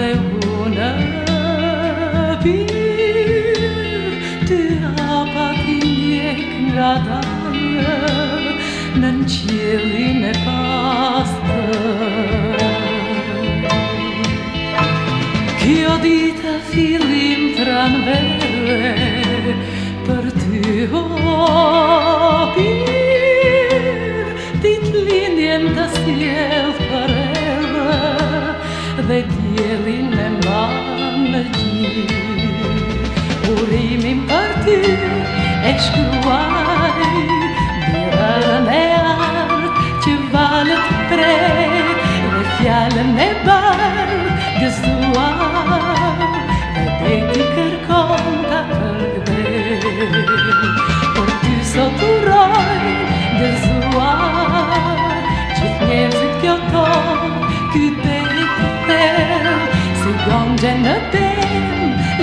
împreună Virte apa tine gradaie Në në qilin e pastër Kjo dita oh, Këllin e më në gjitë Urimi më për ti E shkluar Dërën e ardë Që valët pre Dhe kjallën e bërë 我曾认定，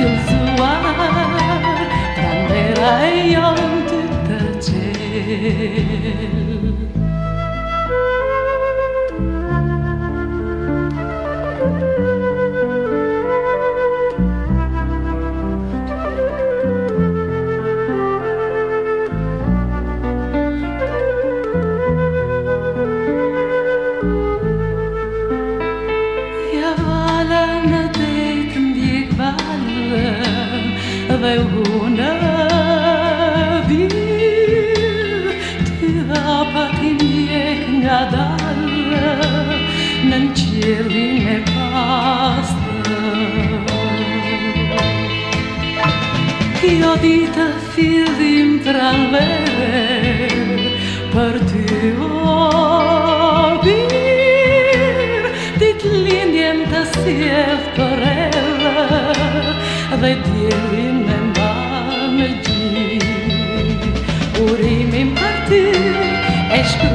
路在，但未来有太多。dhe unë e birë ty dhe apatin jek nga dalë nën qëllin e pasë Kjo ditë fillim pra për ty o ditë të për e dhe tjerin me mba me gjithë Urimin për ty e shkru